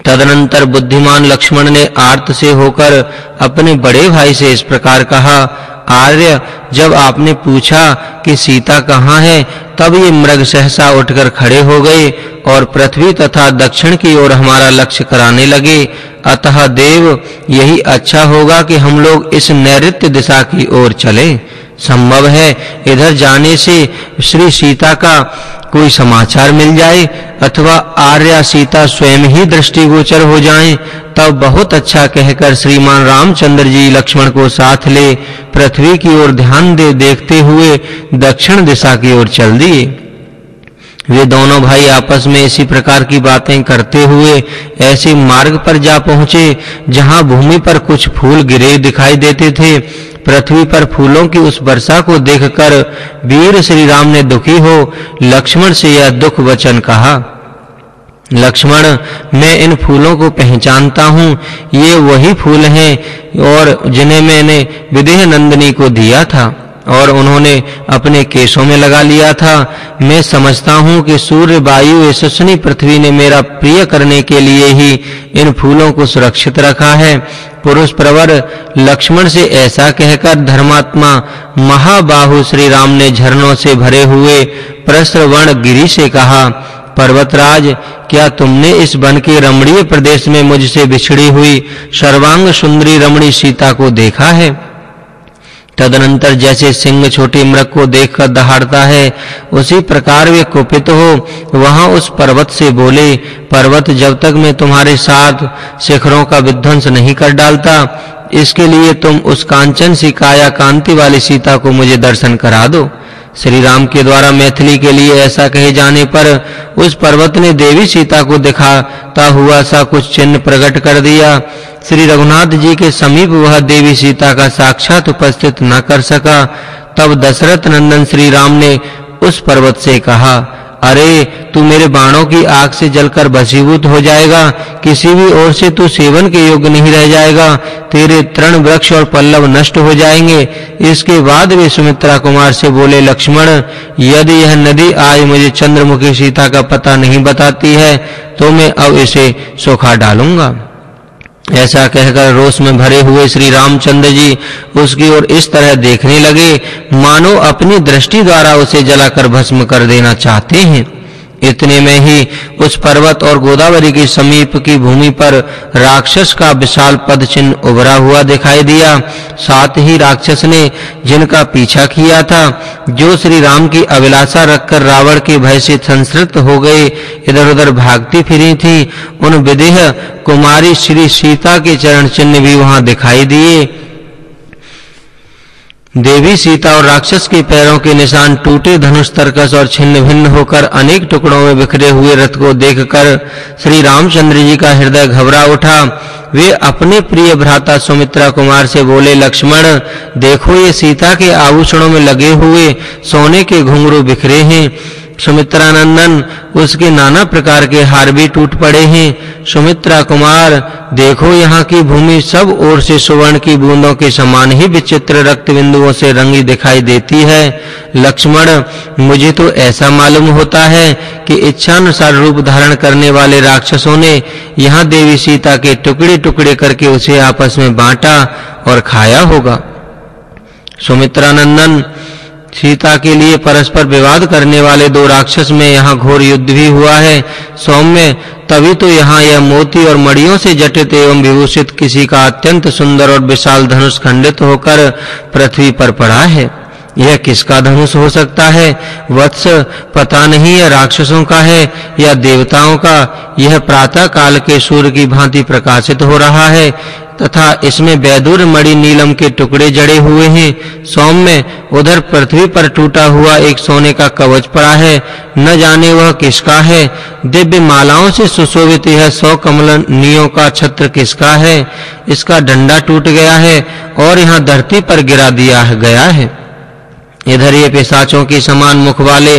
तदनंतर बुद्धिमान लक्ष्मण ने आर्त से होकर अपने बड़े भाई से इस प्रकार कहा, आर्य, जब आपने पूछा कि सीता कहाँ है तब ये मृग सहसा उठकर खड़े हो गए और पृथ्वी तथा दक्षिण की ओर हमारा लक्ष्य कराने लगे। अतः देव, यही अच्छा होगा कि हम लोग इस नैऋत्य दिशा की ओर चलें। संभव है इधर जाने से श्री सीता का कोई समाचार मिल जाए अथवा आर्या सीता स्वयं ही दृष्टिगोचर हो जाएँ, तब बहुत अच्छा कहकर श्रीमान रामचंद्र जी लक्ष्मण को साथ ले पृथ्वी की ओर ध्यान दे देखते हुए दक्षिण दिशा की ओर चल दिए वे दोनों भाई आपस में इसी प्रकार की बातें करते हुए ऐसे मार्ग पर जा पहुँचे, जहाँ भूमि पर कुछ फूल गिरे दिखाई देते थे। पृथ्वी पर फूलों की उस वर्षा को देखकर वीर श्री राम ने दुखी हो, लक्ष्मण से यह दुख वचन कहा, लक्ष्मण, मैं इन फूलों को पहचानता हूँ। ये वही फूल हैं और जिन्हें मैंने विदेह नंदिनी को दिया था। और उन्होंने अपने केशों में लगा लिया था। मैं समझता हूँ कि सूर्य, वायु यशस्विनी पृथ्वी ने मेरा प्रिय करने के लिए ही इन फूलों को सुरक्षित रखा है। पुरुष प्रवर लक्ष्मण से ऐसा कहकर धर्मात्मा महाबाहु श्री राम ने झरनों से भरे हुए प्रस्रवण गिरी से कहा, पर्वतराज, क्या तुमने इस वन के रमणीय प्रदेश में मुझसे बिछड़ी हुई सर्वांग सुंदरी रमणी सीता को देखा है? तदनंतर जैसे सिंह छोटी मृग को देखकर दहाड़ता है, उसी प्रकार वे कुपित हो, वहाँ उस पर्वत से बोले, पर्वत जब तक मैं तुम्हारे साथ शिखरों का विध्वंस नहीं कर डालता, इसके लिए तुम उस कांचन सी काया कांति वाली सीता को मुझे दर्शन करा दो। श्री राम के द्वारा मैथिली के लिए ऐसा कहे जाने पर उस पर्वत ने देवी सीता को दिखाता हुआ सा कुछ चिन्ह प्रकट कर दिया। श्री रघुनाथ जी के समीप वह देवी सीता का साक्षात उपस्थित न कर सका। तब दशरथ नंदन श्री राम ने उस पर्वत से कहा अरे, तू मेरे बाणों की आग से जलकर भस्मीभूत हो जाएगा। किसी भी ओर से तू सेवन के योग्य नहीं रह जाएगा। तेरे तृण वृक्ष और पल्लव नष्ट हो जाएँगे। इसके बाद वे सुमित्रा कुमार से बोले, लक्ष्मण, यदि यह नदी आज मुझे चंद्रमुखी सीता का पता नहीं बताती है तो मैं अब इसे सुखा डालूँगा। ऐसा कहकर रोष में भरे हुए श्री रामचंद्र जी उसकी ओर इस तरह देखने लगे, मानो अपनी दृष्टि द्वारा उसे जलाकर भस्म कर देना चाहते हैं। इतने में ही उस पर्वत और गोदावरी के समीप की भूमि पर राक्षस का विशाल पद चिन्ह उभरा हुआ दिखाई दिया। साथ ही राक्षस ने जिनका पीछा किया था, जो श्री राम की अभिलाषा रखकर रावण के भय से संसृत हो गए, इधर-उधर भागती फिरी थी। उन विदेह कुमारी श्री सीता के चरण चिन्ह भी वहाँ दिखाई दिए। देवी सीता और राक्षस के पैरों के निशान टूटे, धनुष, तरकस और छिन्न भिन्न होकर अनेक टुकड़ों में बिखरे हुए रथ को देखकर श्री रामचंद्र जी का हृदय घबरा उठा। वे अपने प्रिय भ्राता सुमित्रा कुमार से बोले, लक्ष्मण, देखो ये सीता के आभूषणों में लगे हुए सोने के घुंघरू बिखरे हैं। सुमित्रा नंदन उसके नाना प्रकार के हार भी टूट पड़े हैं। सुमित्रा कुमार, देखो यहाँ की भूमि सब ओर से सुवर्ण की बूंदों के समान ही विचित्र रक्त बिंदुओं से रंगी दिखाई देती है। लक्ष्मण, मुझे तो ऐसा मालूम होता है कि इच्छा अनुसार रूप धारण करने वाले राक्षसों ने यहाँ देवी सीता के टुकड़े-टुकड़े करके उसे आपस में बांटा और खाया होगा। सुमित्रा नंदन सीता के लिए परस्पर विवाद करने वाले दो राक्षस में यहाँ घोर युद्ध भी हुआ है। सौम्य, तभी तो यहाँ यह मोती और मड़ियों से जटित एवं विभूषित किसी का अत्यंत सुंदर और विशाल धनुष खंडित होकर पृथ्वी पर पड़ा है। यह किसका धनुष हो सकता है? वत्स पता नहीं यह राक्षसों का है, या देवताओं का? यह प्रातः काल के सूर्य की भांति प्रकाशित हो रहा है, तथा इसमें बैदुर मणि नीलम के टुकड़े जड़े हुए हैं। सौम्य उधर पृथ्वी पर टूटा हुआ एक सोने का कवच पड़ा है। न जाने वह किसका है। दिव्य मालाओं से सुशोभित यह सौ कमलनियों का छत्र किसका है? इसका डंडा टूट गया है, और यहाँ धरती पर गिरा दिया गया है। इधर ये पिशाचों के समान मुख वाले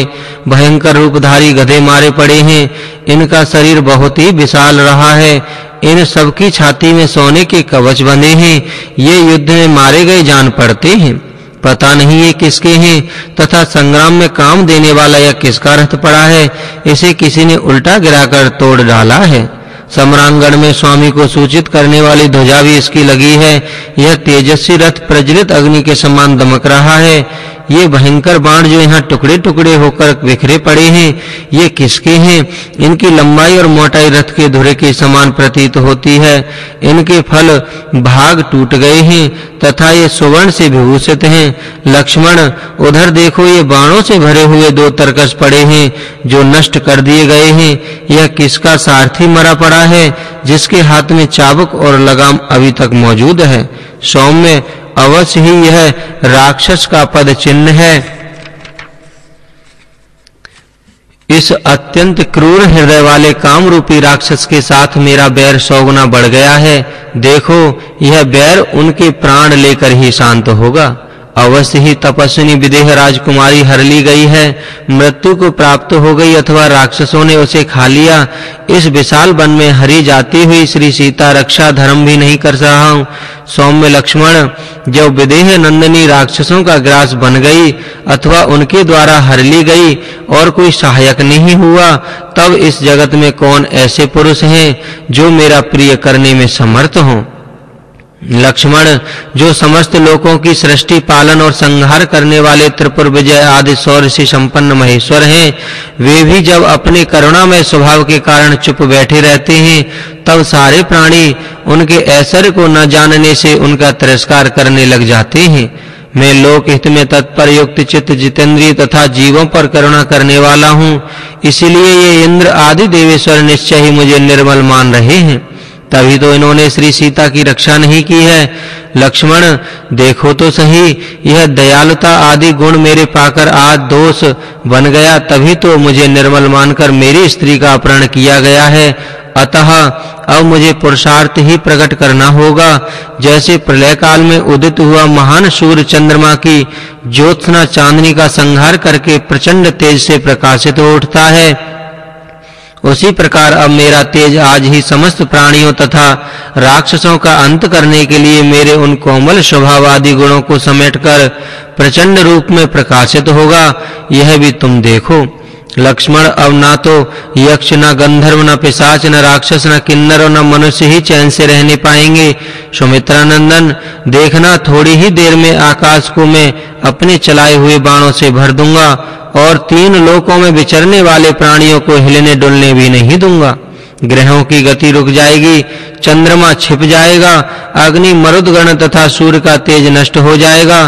भयंकर रूपधारी गधे मारे पड़े हैं। इनका शरीर बहुत ही विशाल रहा है। इन सब की छाती में सोने के कवच बने हैं। ये युद्ध में मारे गए जान पड़ते हैं। पता नहीं ये किसके हैं तथा संग्राम में काम देने वाला यह किसका रथ पड़ा है। इसे किसी ने उल्टा गिराकर तोड़ डाला है। सम्रांगण में स्वामी को सूचित करने वाली ध्वजा भी इसकी लगी है। यह तेजस्वी रथ प्रज्वलित अग्नि के समान दमक रहा है। ये भयंकर बाण जो यहाँ टुकड़े-टुकड़े होकर बिखरे पड़े हैं, ये किसके हैं? इनकी लंबाई और मोटाई रथ के धुरे के समान प्रतीत होती है। इनके फल भाग टूट गए हैं, तथा ये सुवर्ण से विभूषित हैं। लक्ष्मण, उधर देखो ये बाणों से भरे हुए दो तरकस पड़े हैं, जो नष्ट कर दिए गए हैं। यह किसका सारथी मरा पड़ा है, जिसके हाथ में चाबुक और लगाम अभी तक मौजूद है? सौम्य अवश्य ही यह राक्षस का पद चिन्ह है। इस अत्यंत क्रूर हृदय वाले काम रूपी राक्षस के साथ मेरा बैर सौगुना बढ़ गया है। देखो, यह बैर उनके प्राण लेकर ही शांत होगा। अवश्य ही तपस्विनी विदेह राजकुमारी हर ली गई है। मृत्यु को प्राप्त हो गई अथवा राक्षसों ने उसे खा लिया। इस विशाल वन में हरी जाती हुई श्री सीता रक्षा धर्म भी नहीं कर रहा हूँ सौम्य लक्ष्मण, जब विदेह नंदनी राक्षसों का ग्रास बन गई अथवा उनके द्वारा हर ली गई और कोई सहायक नहीं हुआ, तब इस जगत में कौन ऐसे पुरुष हैं जो मेरा प्रिय करने में समर्थ हों? लक्ष्मण, जो समस्त लोकों की सृष्टि, पालन और संहार करने वाले त्रिपुर विजय आदि सौर से संपन्न महेश्वर हैं, वे भी जब अपने करुणामय स्वभाव के कारण चुप बैठे रहते हैं, तब सारे प्राणी उनके ऐश्वर्य को न जानने से उनका तिरस्कार करने लग जाते हैं। मैं लोक हित में तत्पर युक्त चित्त जितेंद्रिय तथा जीवों पर करुणा करने वाला हूँ, इसलिए ये इंद्र आदि देवेश्वर निश्चय ही मुझे निर्मल मान रहे हैं। तभी तो इन्होंने श्री सीता की रक्षा नहीं की है। लक्ष्मण, देखो तो सही, यह दयालुता आदि गुण मेरे पाकर आज दोष बन गया, तभी तो मुझे निर्मल मानकर मेरी स्त्री का अपहरण किया गया है। अतः अब मुझे पुरुषार्थ ही प्रकट करना होगा। जैसे प्रलय काल में उदित हुआ महान सूर्य चंद्रमा की ज्योत्सना चांदनी का संहार करके प्रचंड तेज से प्रकाशित उठता है उसी प्रकार अब मेरा तेज आज ही समस्त प्राणियों तथा राक्षसों का अंत करने के लिए मेरे उन कोमल स्वभाव आदि गुणों को समेटकर प्रचंड रूप में प्रकाशित होगा, यह भी तुम देखो। लक्ष्मण, अब ना तो यक्ष, ना गंधर्व, ना पिशाच, ना राक्षस, ना किन्नर और ना मनुष्य ही चैन से रहने पाएँगे। सुमित्रानंदन, देखना, थोड़ी ही देर में आकाश को मैं अपने चलाए हुए बाणों से भर दूँगा और तीन लोकों में विचरने वाले प्राणियों को हिलने डुलने भी नहीं दूँगा। ग्रहों की गति रुक जाएगी, चंद्रमा छिप जाएगा, अग्नि मरुदगण तथा सूर्य का तेज नष्ट हो जाएगा,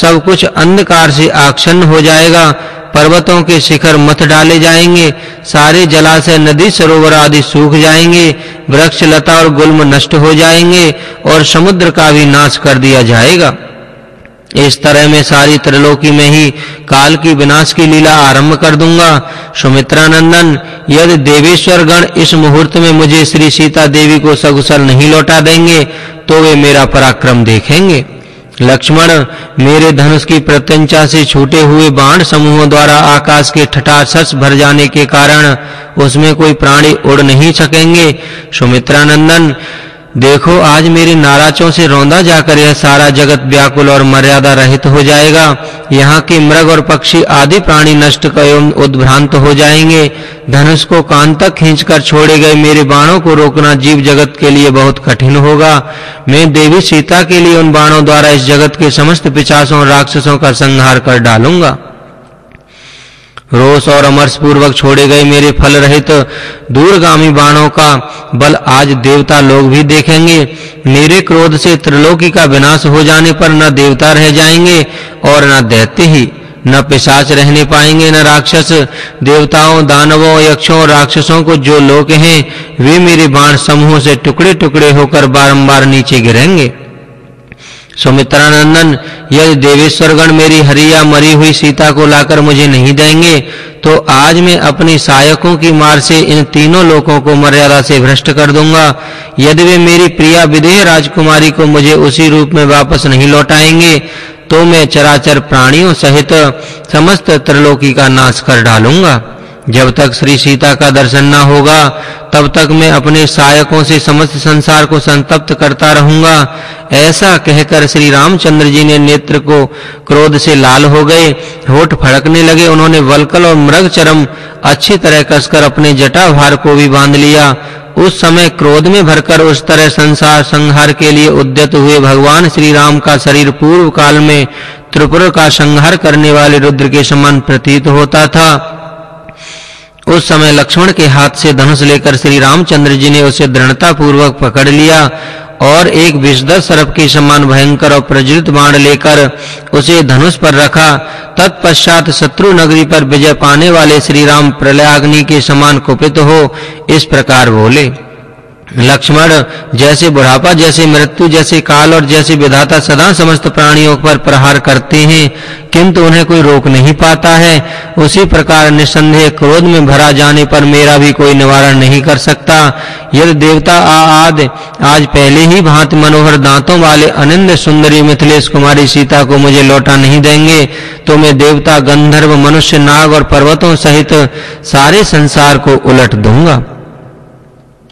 सब कुछ अंधकार से आच्छन्न हो जाएगा, पर्वतों के शिखर मथ डाले जाएँगे, सारे जलाशय, नदी, सरोवर आदि सूख जाएँगे, वृक्ष, लता और गुल्म नष्ट हो जाएँगे और समुद्र का भी नाश कर दिया जाएगा। इस तरह मैं सारी त्रिलोकी में ही काल की विनाश की लीला आरंभ कर दूँगा। सुमित्रा नंदन यदि देवेश्वर गण इस मुहूर्त में मुझे श्री सीता देवी को सगुसल नहीं लौटा देंगे तो वे मेरा पराक्रम देखेंगे। लक्ष्मण, मेरे धनुष की प्रत्यंचा से छूटे हुए बाण समूहों द्वारा आकाश के ठठासस भर जाने के कारण उसमें कोई प्राणी उड़ नहीं सकेंगे। सुमित्रा नंदन देखो, आज मेरे नाराजों से रौंदा जाकर यह सारा जगत व्याकुल और मर्यादा रहित हो जाएगा। यहाँ के मृग और पक्षी आदि प्राणी नष्ट एवं उद्भ्रांत हो जाएँगे। धनुष को कान तक खींचकर छोड़े गए मेरे बाणों को रोकना जीव जगत के लिए बहुत कठिन होगा। मैं देवी सीता के लिए उन बाणों द्वारा इस जगत के समस्त पिचासों राक्षसों का संहार कर डालूँगा। रोष और अमर्ष पूर्वक छोड़े गए मेरे फल रहित दूरगामी बाणों का। बल आज देवता लोग भी देखेंगे। मेरे क्रोध से त्रिलोकी का विनाश हो जाने पर न देवता रह जाएँगे और न दैत्य ही, न पिशाच रहने पाएँगे, न राक्षस। देवताओं, दानवों, यक्षों, राक्षसों को जो लोक हैं, वे मेरे बाण समूह से टुकड़े-टुकड़े होकर बारंबार नीचे गिरेंगे। सुमित्रानंदन, यदि देवेश्वरगण मेरी हरिया मरी हुई सीता को लाकर मुझे नहीं देंगे तो आज मैं अपनी सहायकों की मार से इन तीनों लोगों को मर्यादा से भ्रष्ट कर दूँगा। यदि वे मेरी प्रिया विदेह राजकुमारी को मुझे उसी रूप में वापस नहीं लौटाएँगे तो मैं चराचर प्राणियों सहित समस्त त्रिलोकी का नाश कर डालूँगा। जब तक श्री सीता का दर्शन न होगा, तब तक मैं अपने सहायकों से समस्त संसार को संतप्त करता रहूँगा। ऐसा कहकर श्री रामचंद्र जी ने नेत्र को क्रोध से लाल हो गए। होठ फड़कने लगे। उन्होंने वलकल और मृग चरम अच्छी तरह कसकर अपने जटा भार को भी बाँध लिया। उस समय क्रोध में भरकर उस तरह संसार संहार के लिए उद्यत हुए भगवान श्री राम का शरीर पूर्व काल में त्रिपुर का संहार करने वाले रुद्र के समान प्रतीत होता था। उस समय लक्ष्मण के हाथ से धनुष लेकर श्री रामचंद्र जी ने उसे दृढ़ता पूर्वक पकड़ लिया और एक विषधर सर्प के समान भयंकर और प्रज्वलित बाण लेकर उसे धनुष पर रखा। तत्पश्चात शत्रु नगरी पर विजय पाने वाले श्री राम प्रलयाग्नि के समान कुपित हो, इस प्रकार बोले। लक्ष्मण जैसे बुढ़ापा, जैसे मृत्यु, जैसे काल और जैसे विधाता सदा समस्त प्राणियों पर प्रहार करते हैं, किंतु उन्हें कोई रोक नहीं पाता है। उसी प्रकार निसंदेह क्रोध में भरा जाने पर मेरा भी कोई निवारण नहीं कर सकता। यदि देवता आद, आज पहले ही भांति मनोहर दांतों वाले अनिंद सुंदरी मिथिलेश कुमारी सीता को मुझे लौटा नहीं देंगे तो मैं देवता, गंधर्व, मनुष्य, नाग और पर्वतों सहित सारे संसार को उलट दूँगा।